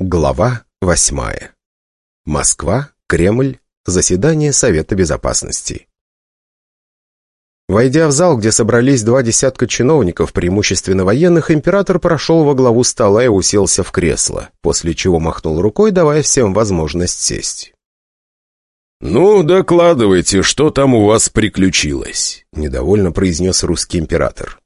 Глава восьмая. Москва, Кремль, заседание Совета Безопасности. Войдя в зал, где собрались два десятка чиновников, преимущественно военных, император прошел во главу стола и уселся в кресло, после чего махнул рукой, давая всем возможность сесть. «Ну, докладывайте, что там у вас приключилось?» — недовольно произнес русский император.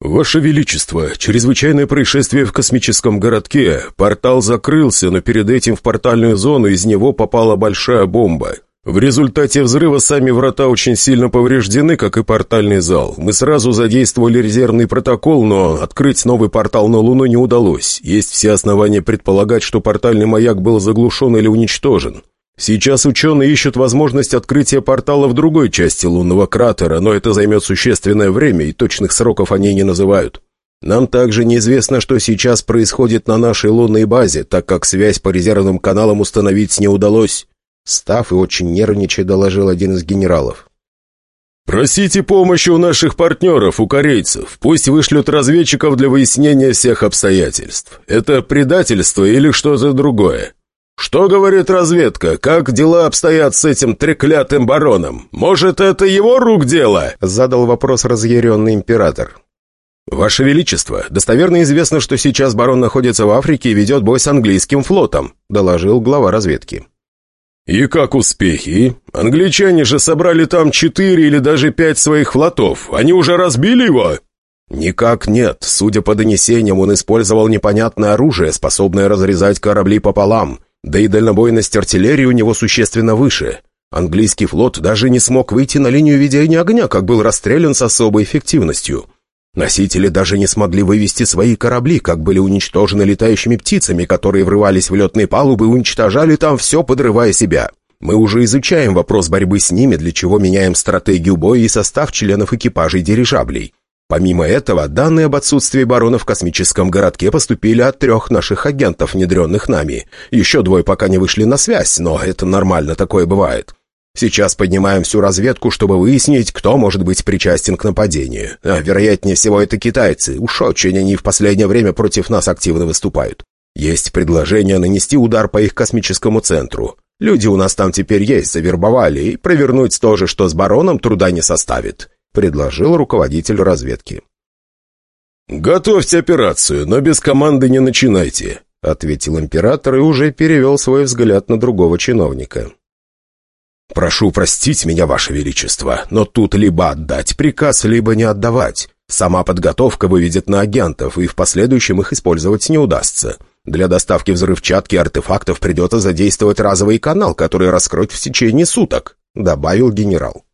«Ваше Величество, чрезвычайное происшествие в космическом городке. Портал закрылся, но перед этим в портальную зону из него попала большая бомба. В результате взрыва сами врата очень сильно повреждены, как и портальный зал. Мы сразу задействовали резервный протокол, но открыть новый портал на Луну не удалось. Есть все основания предполагать, что портальный маяк был заглушен или уничтожен. Сейчас ученые ищут возможность открытия портала в другой части лунного кратера, но это займет существенное время, и точных сроков они не называют. Нам также неизвестно, что сейчас происходит на нашей лунной базе, так как связь по резервным каналам установить не удалось. Став и очень нервничая, доложил один из генералов. «Просите помощи у наших партнеров, у корейцев. Пусть вышлют разведчиков для выяснения всех обстоятельств. Это предательство или что-то другое?» «Что говорит разведка? Как дела обстоят с этим треклятым бароном? Может, это его рук дело?» Задал вопрос разъяренный император. «Ваше Величество, достоверно известно, что сейчас барон находится в Африке и ведет бой с английским флотом», доложил глава разведки. «И как успехи? Англичане же собрали там четыре или даже пять своих флотов. Они уже разбили его?» «Никак нет. Судя по донесениям, он использовал непонятное оружие, способное разрезать корабли пополам. Да и дальнобойность артиллерии у него существенно выше. Английский флот даже не смог выйти на линию ведения огня, как был расстрелян с особой эффективностью. Носители даже не смогли вывести свои корабли, как были уничтожены летающими птицами, которые врывались в летные палубы и уничтожали там все, подрывая себя. Мы уже изучаем вопрос борьбы с ними, для чего меняем стратегию боя и состав членов экипажей дирижаблей. Помимо этого, данные об отсутствии барона в космическом городке поступили от трех наших агентов, внедренных нами. Еще двое пока не вышли на связь, но это нормально, такое бывает. Сейчас поднимаем всю разведку, чтобы выяснить, кто может быть причастен к нападению. А вероятнее всего это китайцы. Уж очень они в последнее время против нас активно выступают. Есть предложение нанести удар по их космическому центру. Люди у нас там теперь есть, завербовали, и провернуть то же, что с бароном, труда не составит предложил руководитель разведки. «Готовьте операцию, но без команды не начинайте», — ответил император и уже перевел свой взгляд на другого чиновника. «Прошу простить меня, Ваше Величество, но тут либо отдать приказ, либо не отдавать. Сама подготовка выведет на агентов, и в последующем их использовать не удастся. Для доставки взрывчатки и артефактов придется задействовать разовый канал, который раскроют в течение суток», — добавил генерал.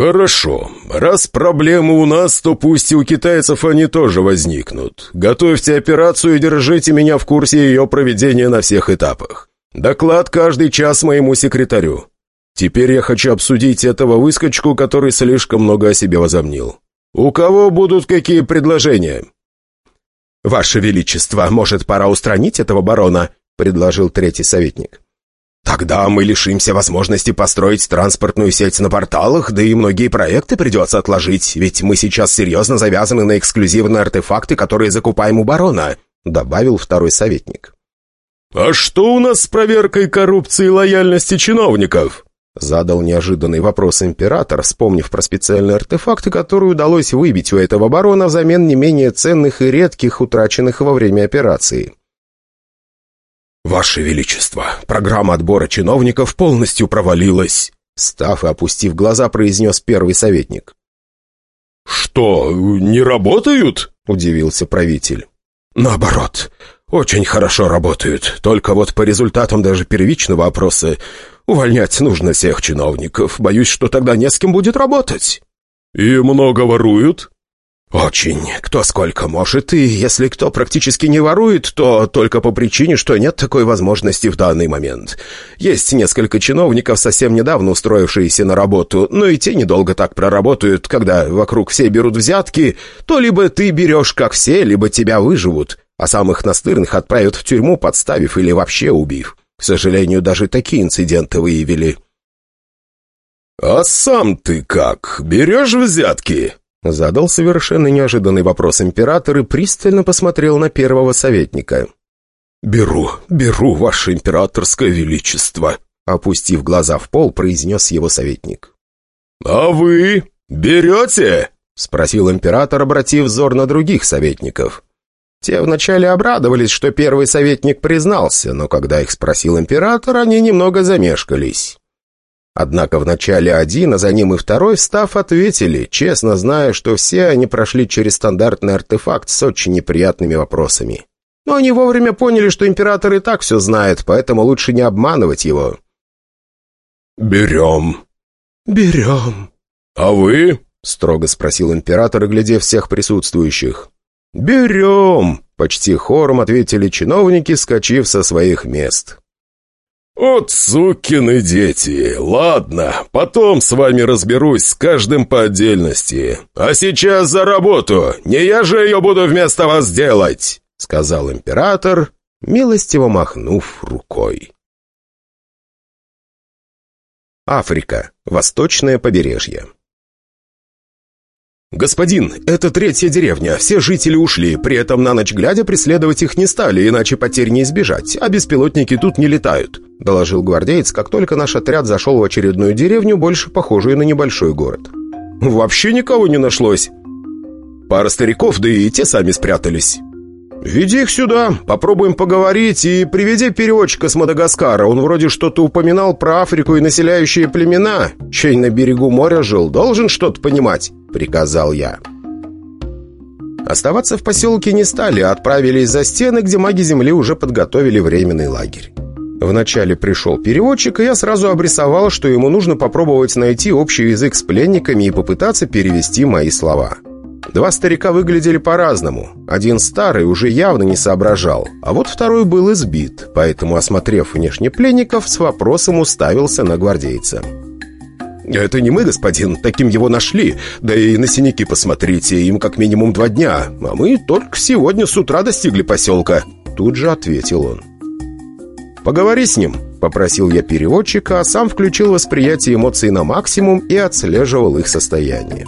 «Хорошо. Раз проблемы у нас, то пусть и у китайцев они тоже возникнут. Готовьте операцию и держите меня в курсе ее проведения на всех этапах. Доклад каждый час моему секретарю. Теперь я хочу обсудить этого выскочку, который слишком много о себе возомнил. У кого будут какие предложения?» «Ваше Величество, может, пора устранить этого барона?» — предложил третий советник. Тогда мы лишимся возможности построить транспортную сеть на порталах, да и многие проекты придется отложить, ведь мы сейчас серьезно завязаны на эксклюзивные артефакты, которые закупаем у барона», — добавил второй советник. «А что у нас с проверкой коррупции и лояльности чиновников?» Задал неожиданный вопрос император, вспомнив про специальные артефакты, которые удалось выбить у этого барона взамен не менее ценных и редких, утраченных во время операции. «Ваше Величество, программа отбора чиновников полностью провалилась», став и опустив глаза, произнес первый советник. «Что, не работают?» — удивился правитель. «Наоборот, очень хорошо работают. Только вот по результатам даже первичного опроса увольнять нужно всех чиновников. Боюсь, что тогда не с кем будет работать». «И много воруют?» «Очень. Кто сколько может, и если кто практически не ворует, то только по причине, что нет такой возможности в данный момент. Есть несколько чиновников, совсем недавно устроившиеся на работу, но и те недолго так проработают, когда вокруг все берут взятки, то либо ты берешь как все, либо тебя выживут, а самых настырных отправят в тюрьму, подставив или вообще убив. К сожалению, даже такие инциденты выявили». «А сам ты как? Берешь взятки?» Задал совершенно неожиданный вопрос император и пристально посмотрел на первого советника. «Беру, беру, ваше императорское величество», опустив глаза в пол, произнес его советник. «А вы берете?» — спросил император, обратив взор на других советников. Те вначале обрадовались, что первый советник признался, но когда их спросил император, они немного замешкались. Однако вначале один, а за ним и второй, встав, ответили, честно зная, что все они прошли через стандартный артефакт с очень неприятными вопросами. Но они вовремя поняли, что император и так все знает, поэтому лучше не обманывать его. «Берем». «Берем». «А вы?» — строго спросил император, глядя всех присутствующих. «Берем!» — почти хором ответили чиновники, скачив со своих мест. «От сукины дети! Ладно, потом с вами разберусь с каждым по отдельности. А сейчас за работу! Не я же ее буду вместо вас делать!» — сказал император, милостиво махнув рукой. Африка. Восточное побережье. «Господин, это третья деревня, все жители ушли, при этом на ночь глядя преследовать их не стали, иначе потерь не избежать, а беспилотники тут не летают», — доложил гвардеец, как только наш отряд зашел в очередную деревню, больше похожую на небольшой город. «Вообще никого не нашлось. Пара стариков, да и те сами спрятались». «Веди их сюда, попробуем поговорить и приведи переводчика с Мадагаскара. Он вроде что-то упоминал про Африку и населяющие племена. Чей на берегу моря жил, должен что-то понимать», — приказал я. Оставаться в поселке не стали, а отправились за стены, где маги Земли уже подготовили временный лагерь. Вначале пришел переводчик, и я сразу обрисовал, что ему нужно попробовать найти общий язык с пленниками и попытаться перевести мои слова. Два старика выглядели по-разному. Один старый уже явно не соображал, а вот второй был избит, поэтому, осмотрев внешне пленников, с вопросом уставился на гвардейца. «Это не мы, господин, таким его нашли. Да и на синяки посмотрите, им как минимум два дня. А мы только сегодня с утра достигли поселка», — тут же ответил он. «Поговори с ним», — попросил я переводчика, а сам включил восприятие эмоций на максимум и отслеживал их состояние.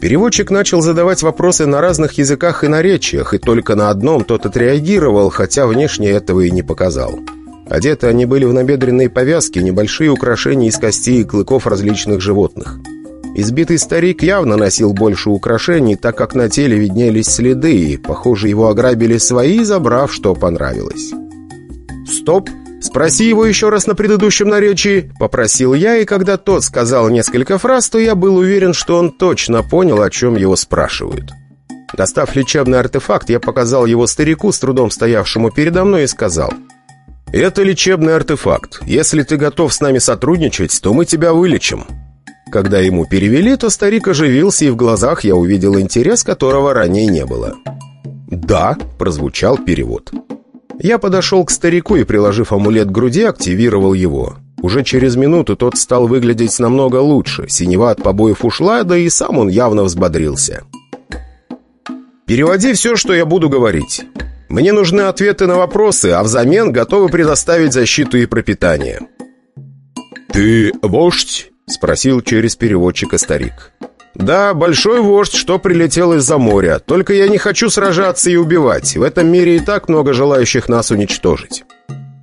Переводчик начал задавать вопросы на разных языках и наречиях, и только на одном тот отреагировал, хотя внешне этого и не показал. Одеты они были в набедренные повязки, небольшие украшения из костей и клыков различных животных. Избитый старик явно носил больше украшений, так как на теле виднелись следы, и, похоже, его ограбили свои, забрав, что понравилось. «Стоп!» «Спроси его еще раз на предыдущем наречии», — попросил я, и когда тот сказал несколько фраз, то я был уверен, что он точно понял, о чем его спрашивают. Достав лечебный артефакт, я показал его старику, с трудом стоявшему передо мной, и сказал, «Это лечебный артефакт. Если ты готов с нами сотрудничать, то мы тебя вылечим». Когда ему перевели, то старик оживился, и в глазах я увидел интерес, которого ранее не было. «Да», — прозвучал перевод. Я подошел к старику и, приложив амулет к груди, активировал его. Уже через минуту тот стал выглядеть намного лучше. Синева от побоев ушла, да и сам он явно взбодрился. «Переводи все, что я буду говорить. Мне нужны ответы на вопросы, а взамен готовы предоставить защиту и пропитание». «Ты вождь?» — спросил через переводчика старик. «Да, большой вождь, что прилетел из-за моря. Только я не хочу сражаться и убивать. В этом мире и так много желающих нас уничтожить.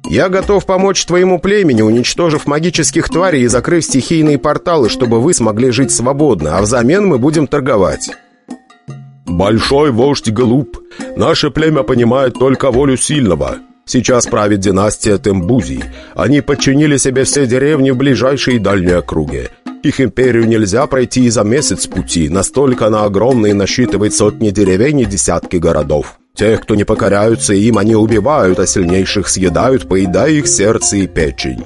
Я готов помочь твоему племени, уничтожив магических тварей и закрыв стихийные порталы, чтобы вы смогли жить свободно, а взамен мы будем торговать». «Большой вождь глуп. Наше племя понимает только волю сильного. Сейчас правит династия Тембузи. Они подчинили себе все деревни в ближайшей и дальней округе. Их империю нельзя пройти и за месяц пути, настолько она огромная и насчитывает сотни деревень и десятки городов. Тех, кто не покоряются им, они убивают, а сильнейших съедают, поедая их сердце и печень.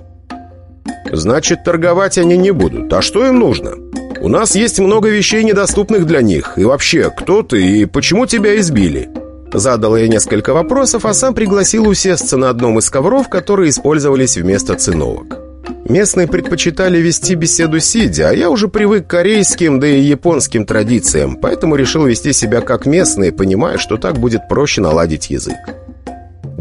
Значит, торговать они не будут. А что им нужно? У нас есть много вещей, недоступных для них. И вообще, кто ты и почему тебя избили?» Задал я несколько вопросов, а сам пригласил усесться на одном из ковров, которые использовались вместо циновок. Местные предпочитали вести беседу сидя, а я уже привык к корейским, да и японским традициям, поэтому решил вести себя как местные, понимая, что так будет проще наладить язык.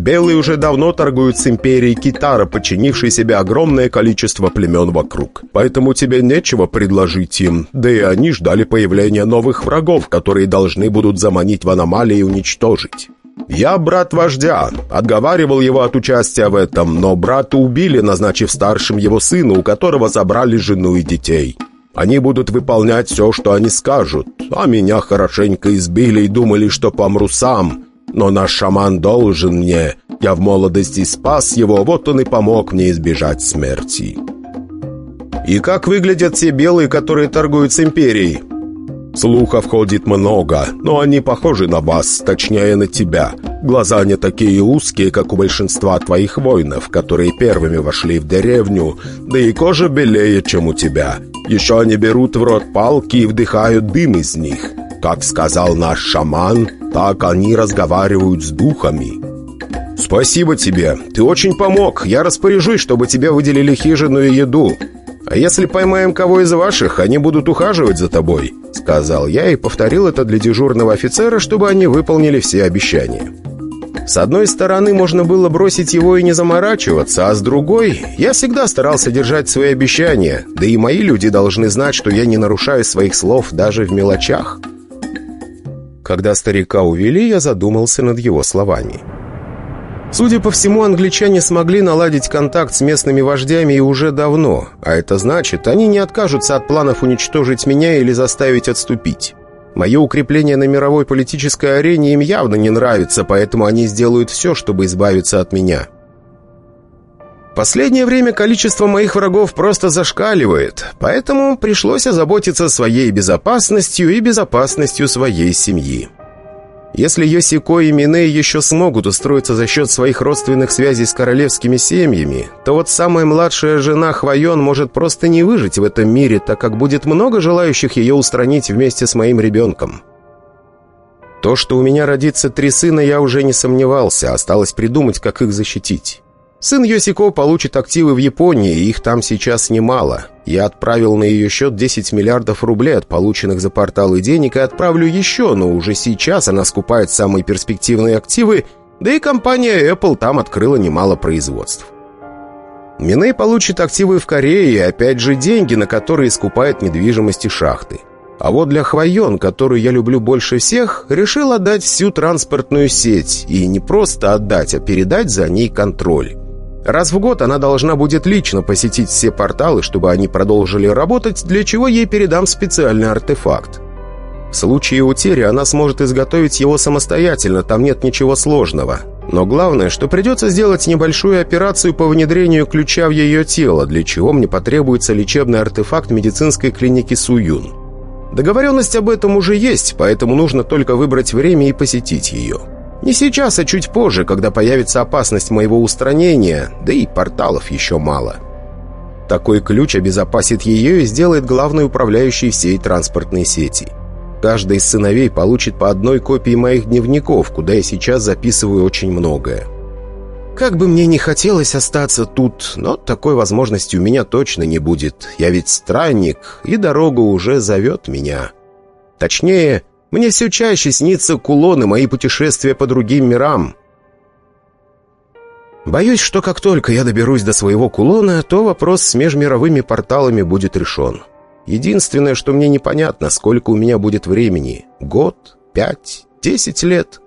Белые уже давно торгуют с империей Китара, подчинившей себе огромное количество племен вокруг. Поэтому тебе нечего предложить им, да и они ждали появления новых врагов, которые должны будут заманить в аномалии и уничтожить. «Я брат вождя. Отговаривал его от участия в этом, но брата убили, назначив старшим его сына, у которого забрали жену и детей. Они будут выполнять все, что они скажут, а меня хорошенько избили и думали, что помру сам. Но наш шаман должен мне. Я в молодости спас его, вот он и помог мне избежать смерти». «И как выглядят те белые, которые торгуют с Империей?» Слухов ходит много, но они похожи на вас, точнее на тебя. Глаза не такие узкие, как у большинства твоих воинов, которые первыми вошли в деревню, да и кожа белее, чем у тебя. Еще они берут в рот палки и вдыхают дым из них. Как сказал наш шаман, так они разговаривают с духами». «Спасибо тебе. Ты очень помог. Я распоряжусь, чтобы тебе выделили хижину и еду. А если поймаем кого из ваших, они будут ухаживать за тобой», — сказал я и повторил это для дежурного офицера, чтобы они выполнили все обещания. С одной стороны, можно было бросить его и не заморачиваться, а с другой, я всегда старался держать свои обещания, да и мои люди должны знать, что я не нарушаю своих слов даже в мелочах. Когда старика увели, я задумался над его словами. Судя по всему, англичане смогли наладить контакт с местными вождями и уже давно, а это значит, они не откажутся от планов уничтожить меня или заставить отступить. Мое укрепление на мировой политической арене им явно не нравится, поэтому они сделают все, чтобы избавиться от меня. Последнее время количество моих врагов просто зашкаливает, поэтому пришлось озаботиться своей безопасностью и безопасностью своей семьи. Если Йосико и Миней еще смогут устроиться за счет своих родственных связей с королевскими семьями, то вот самая младшая жена Хвайон может просто не выжить в этом мире, так как будет много желающих ее устранить вместе с моим ребенком. То, что у меня родится три сына, я уже не сомневался, осталось придумать, как их защитить. Сын Йосико получит активы в Японии, их там сейчас немало. Я отправил на ее счет 10 миллиардов рублей от полученных за порталы денег и отправлю еще, но уже сейчас она скупает самые перспективные активы, да и компания Apple там открыла немало производств. Миней получит активы в Корее опять же деньги, на которые скупает недвижимость и шахты. А вот для Хвайон, которую я люблю больше всех, решил отдать всю транспортную сеть. И не просто отдать, а передать за ней контроль. Раз в год она должна будет лично посетить все порталы, чтобы они продолжили работать, для чего ей передам специальный артефакт. В случае утери она сможет изготовить его самостоятельно, там нет ничего сложного. Но главное, что придется сделать небольшую операцию по внедрению ключа в ее тело, для чего мне потребуется лечебный артефакт медицинской клиники Суюн. Договоренность об этом уже есть, поэтому нужно только выбрать время и посетить ее. Не сейчас, а чуть позже, когда появится опасность моего устранения, да и порталов еще мало. Такой ключ обезопасит ее и сделает главной управляющей всей транспортной сети. Каждый из сыновей получит по одной копии моих дневников, куда я сейчас записываю очень многое. Как бы мне не хотелось остаться тут, но такой возможности у меня точно не будет. Я ведь странник, и дорога уже зовет меня. Точнее, мне все чаще снится кулоны, мои путешествия по другим мирам. Боюсь, что как только я доберусь до своего кулона, то вопрос с межмировыми порталами будет решен. Единственное, что мне непонятно, сколько у меня будет времени. Год? Пять? Десять лет?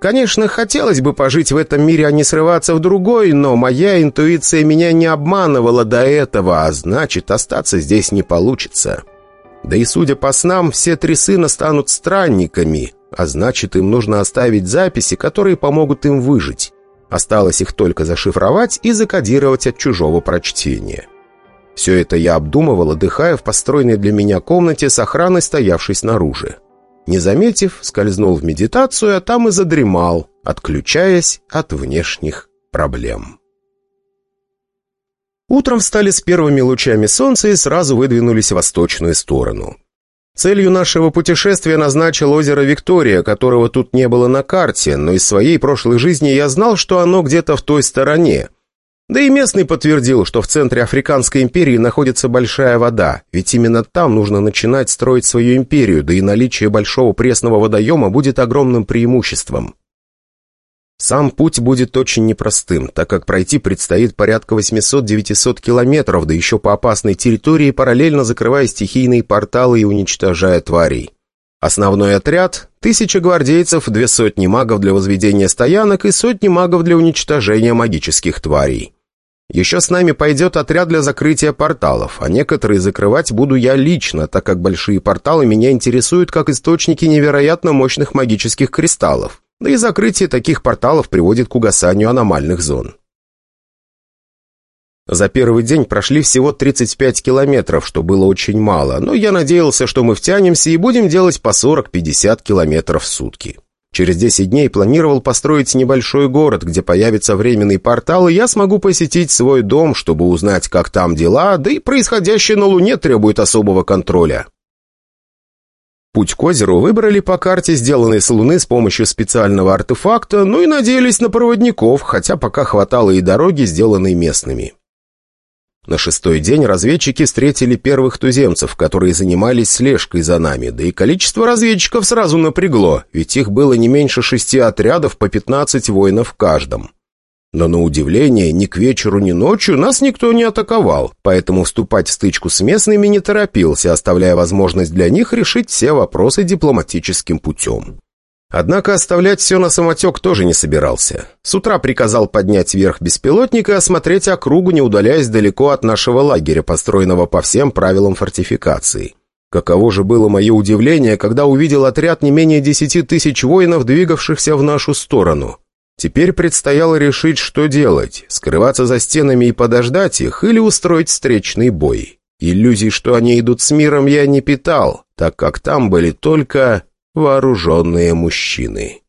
Конечно, хотелось бы пожить в этом мире, а не срываться в другой, но моя интуиция меня не обманывала до этого, а значит, остаться здесь не получится. Да и, судя по снам, все три сына станут странниками, а значит, им нужно оставить записи, которые помогут им выжить. Осталось их только зашифровать и закодировать от чужого прочтения. Все это я обдумывал, отдыхая в построенной для меня комнате с охраной, стоявшей снаружи. Не заметив, скользнул в медитацию, а там и задремал, отключаясь от внешних проблем. Утром встали с первыми лучами солнца и сразу выдвинулись в восточную сторону. Целью нашего путешествия назначил озеро Виктория, которого тут не было на карте, но из своей прошлой жизни я знал, что оно где-то в той стороне. Да и местный подтвердил, что в центре Африканской империи находится большая вода, ведь именно там нужно начинать строить свою империю, да и наличие большого пресного водоема будет огромным преимуществом. Сам путь будет очень непростым, так как пройти предстоит порядка 800-900 километров, да еще по опасной территории, параллельно закрывая стихийные порталы и уничтожая тварей. Основной отряд – тысяча гвардейцев, две сотни магов для возведения стоянок и сотни магов для уничтожения магических тварей. Еще с нами пойдет отряд для закрытия порталов, а некоторые закрывать буду я лично, так как большие порталы меня интересуют как источники невероятно мощных магических кристаллов. Да и закрытие таких порталов приводит к угасанию аномальных зон. За первый день прошли всего 35 километров, что было очень мало, но я надеялся, что мы втянемся и будем делать по 40-50 километров в сутки. Через 10 дней планировал построить небольшой город, где появится временный портал, и я смогу посетить свой дом, чтобы узнать, как там дела, да и происходящее на Луне требует особого контроля. Путь к озеру выбрали по карте, сделанной с Луны с помощью специального артефакта, ну и надеялись на проводников, хотя пока хватало и дороги, сделанной местными. На шестой день разведчики встретили первых туземцев, которые занимались слежкой за нами, да и количество разведчиков сразу напрягло, ведь их было не меньше шести отрядов по 15 воинов в каждом. Но на удивление, ни к вечеру, ни ночью нас никто не атаковал, поэтому вступать в стычку с местными не торопился, оставляя возможность для них решить все вопросы дипломатическим путем. Однако оставлять все на самотек тоже не собирался. С утра приказал поднять вверх беспилотника и осмотреть округу, не удаляясь далеко от нашего лагеря, построенного по всем правилам фортификации. Каково же было мое удивление, когда увидел отряд не менее десяти тысяч воинов, двигавшихся в нашу сторону. Теперь предстояло решить, что делать – скрываться за стенами и подождать их, или устроить встречный бой. Иллюзий, что они идут с миром, я не питал, так как там были только вооруженные мужчины.